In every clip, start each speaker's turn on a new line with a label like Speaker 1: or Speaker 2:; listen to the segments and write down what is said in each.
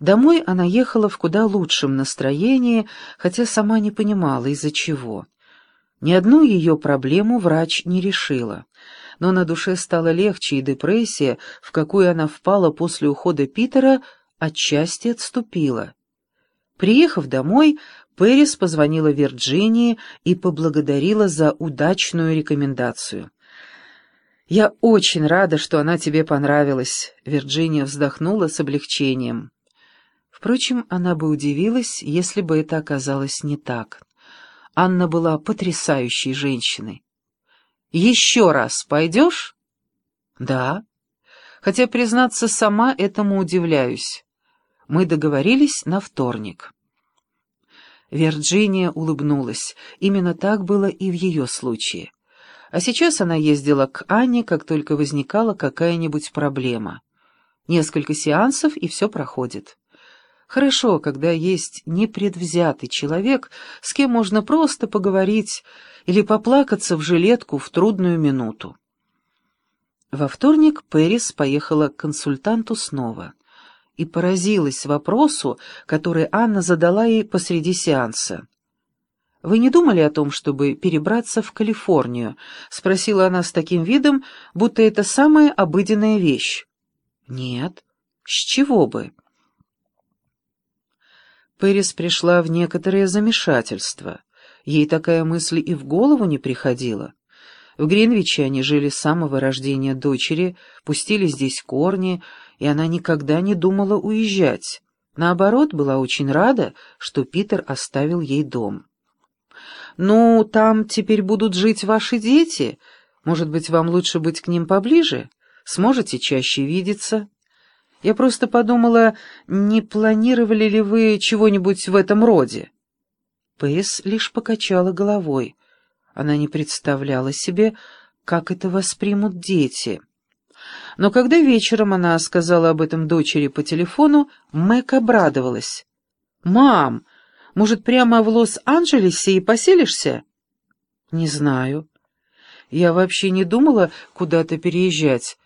Speaker 1: Домой она ехала в куда лучшем настроении, хотя сама не понимала, из-за чего. Ни одну ее проблему врач не решила, но на душе стало легче, и депрессия, в какую она впала после ухода Питера, отчасти отступила. Приехав домой, Пэрис позвонила Вирджинии и поблагодарила за удачную рекомендацию. «Я очень рада, что она тебе понравилась», — Вирджиния вздохнула с облегчением. Впрочем, она бы удивилась, если бы это оказалось не так. Анна была потрясающей женщиной. «Еще раз пойдешь?» «Да». Хотя, признаться, сама этому удивляюсь. Мы договорились на вторник. Вирджиния улыбнулась. Именно так было и в ее случае. А сейчас она ездила к Анне, как только возникала какая-нибудь проблема. Несколько сеансов, и все проходит. Хорошо, когда есть непредвзятый человек, с кем можно просто поговорить или поплакаться в жилетку в трудную минуту. Во вторник Пэрис поехала к консультанту снова и поразилась вопросу, который Анна задала ей посреди сеанса. «Вы не думали о том, чтобы перебраться в Калифорнию?» — спросила она с таким видом, будто это самая обыденная вещь. «Нет. С чего бы?» Пэрис пришла в некоторое замешательство. Ей такая мысль и в голову не приходила. В Гринвиче они жили с самого рождения дочери, пустили здесь корни, и она никогда не думала уезжать. Наоборот, была очень рада, что Питер оставил ей дом. «Ну, там теперь будут жить ваши дети. Может быть, вам лучше быть к ним поближе? Сможете чаще видеться?» Я просто подумала, не планировали ли вы чего-нибудь в этом роде?» Пэс лишь покачала головой. Она не представляла себе, как это воспримут дети. Но когда вечером она сказала об этом дочери по телефону, Мэг обрадовалась. «Мам, может, прямо в Лос-Анджелесе и поселишься?» «Не знаю. Я вообще не думала куда-то переезжать.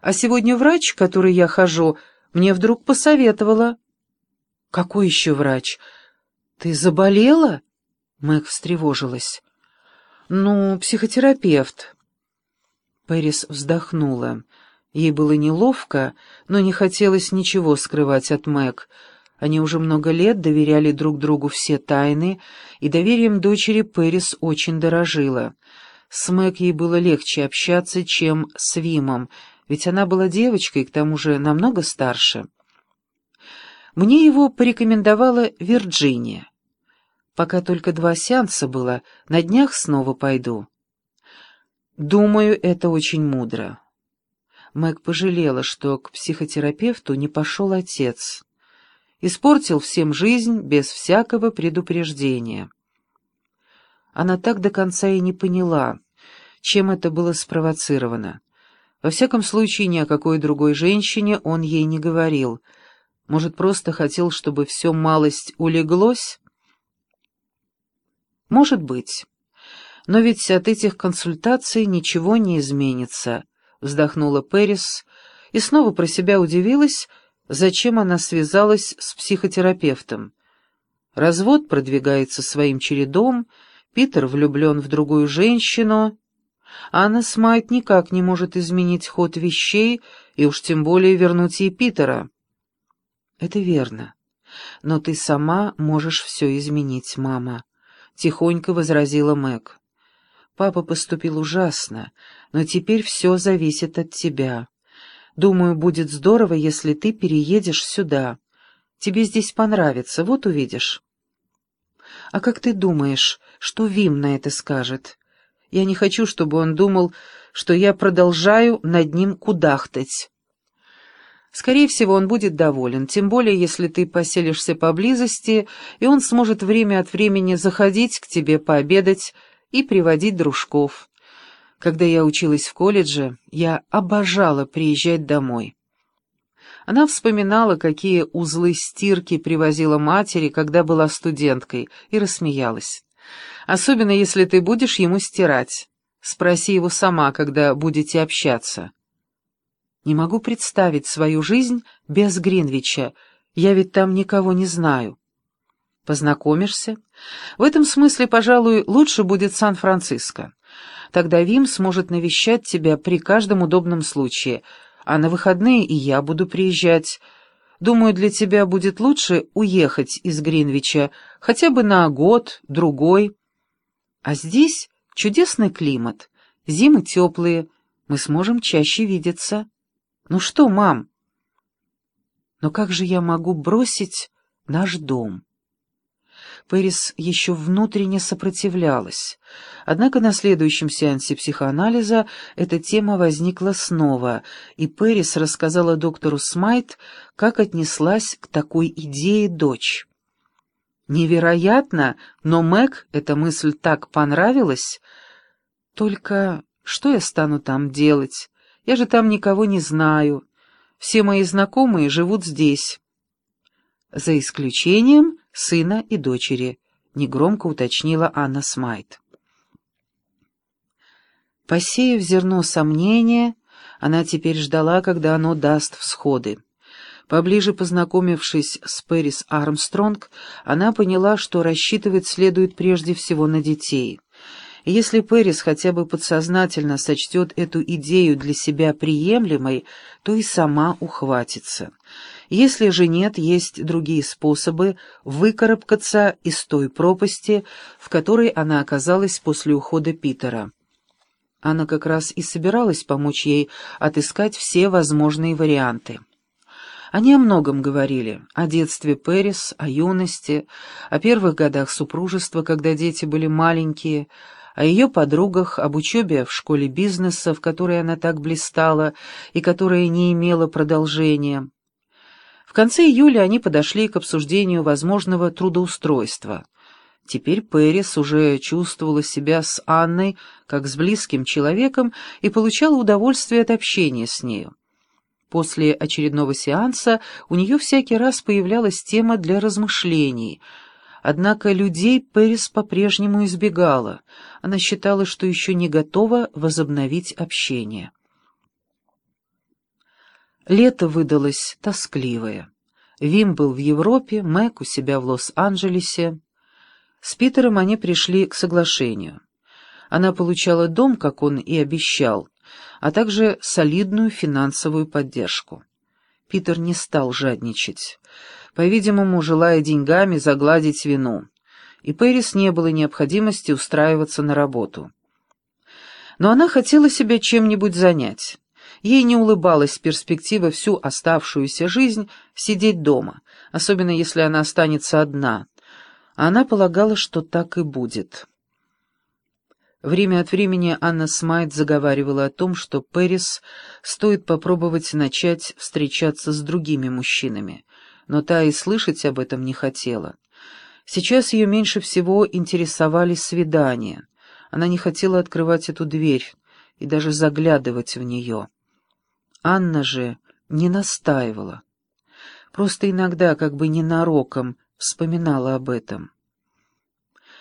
Speaker 1: А сегодня врач, к которой я хожу, мне вдруг посоветовала. «Какой еще врач? Ты заболела?» Мэг встревожилась. «Ну, психотерапевт». Пэрис вздохнула. Ей было неловко, но не хотелось ничего скрывать от Мэг. Они уже много лет доверяли друг другу все тайны, и доверием дочери Пэрис очень дорожила. С Мэг ей было легче общаться, чем с Вимом, ведь она была девочкой, к тому же намного старше. Мне его порекомендовала Вирджиния. Пока только два сеанса было, на днях снова пойду. Думаю, это очень мудро. Мэг пожалела, что к психотерапевту не пошел отец. Испортил всем жизнь без всякого предупреждения. Она так до конца и не поняла, чем это было спровоцировано. Во всяком случае, ни о какой другой женщине он ей не говорил. Может, просто хотел, чтобы все малость улеглось? Может быть. Но ведь от этих консультаций ничего не изменится, вздохнула Пэрис и снова про себя удивилась, зачем она связалась с психотерапевтом. Развод продвигается своим чередом, Питер влюблен в другую женщину, Анна Смайт никак не может изменить ход вещей и уж тем более вернуть ей Питера. Это верно. Но ты сама можешь все изменить, мама, — тихонько возразила Мэг. Папа поступил ужасно, но теперь все зависит от тебя. Думаю, будет здорово, если ты переедешь сюда. Тебе здесь понравится, вот увидишь. А как ты думаешь, что Вим на это скажет? Я не хочу, чтобы он думал, что я продолжаю над ним кудахтать. Скорее всего, он будет доволен, тем более, если ты поселишься поблизости, и он сможет время от времени заходить к тебе пообедать и приводить дружков. Когда я училась в колледже, я обожала приезжать домой. Она вспоминала, какие узлы стирки привозила матери, когда была студенткой, и рассмеялась. Особенно, если ты будешь ему стирать. Спроси его сама, когда будете общаться. Не могу представить свою жизнь без Гринвича, Я ведь там никого не знаю. Познакомишься? В этом смысле, пожалуй, лучше будет Сан-Франциско. Тогда Вим сможет навещать тебя при каждом удобном случае, а на выходные и я буду приезжать. Думаю, для тебя будет лучше уехать из Гринвича хотя бы на год, другой. А здесь чудесный климат, зимы теплые, мы сможем чаще видеться. Ну что, мам? Но как же я могу бросить наш дом? Пэрис еще внутренне сопротивлялась. Однако на следующем сеансе психоанализа эта тема возникла снова, и Пэрис рассказала доктору Смайт, как отнеслась к такой идее дочь. Невероятно, но Мэг эта мысль так понравилась. Только что я стану там делать? Я же там никого не знаю. Все мои знакомые живут здесь. За исключением сына и дочери, негромко уточнила Анна Смайт. Посеяв зерно сомнения, она теперь ждала, когда оно даст всходы. Поближе познакомившись с Пэрис Армстронг, она поняла, что рассчитывать следует прежде всего на детей. Если Пэрис хотя бы подсознательно сочтет эту идею для себя приемлемой, то и сама ухватится. Если же нет, есть другие способы выкарабкаться из той пропасти, в которой она оказалась после ухода Питера. Она как раз и собиралась помочь ей отыскать все возможные варианты. Они о многом говорили, о детстве Пэрис, о юности, о первых годах супружества, когда дети были маленькие, о ее подругах, об учебе в школе бизнеса, в которой она так блистала и которая не имела продолжения, в конце июля они подошли к обсуждению возможного трудоустройства. Теперь Пэрис уже чувствовала себя с Анной как с близким человеком и получала удовольствие от общения с нею. После очередного сеанса у нее всякий раз появлялась тема для размышлений. Однако людей Пэрис по-прежнему избегала. Она считала, что еще не готова возобновить общение. Лето выдалось тоскливое. Вим был в Европе, Мэг у себя в Лос-Анджелесе. С Питером они пришли к соглашению. Она получала дом, как он и обещал, а также солидную финансовую поддержку. Питер не стал жадничать, по-видимому, желая деньгами загладить вину, и Пэрис не было необходимости устраиваться на работу. Но она хотела себя чем-нибудь занять. Ей не улыбалась перспектива всю оставшуюся жизнь сидеть дома, особенно если она останется одна. Она полагала, что так и будет. Время от времени Анна Смайт заговаривала о том, что Пэрис стоит попробовать начать встречаться с другими мужчинами, но та и слышать об этом не хотела. Сейчас ее меньше всего интересовали свидания. Она не хотела открывать эту дверь и даже заглядывать в нее. Анна же не настаивала. Просто иногда, как бы ненароком, вспоминала об этом.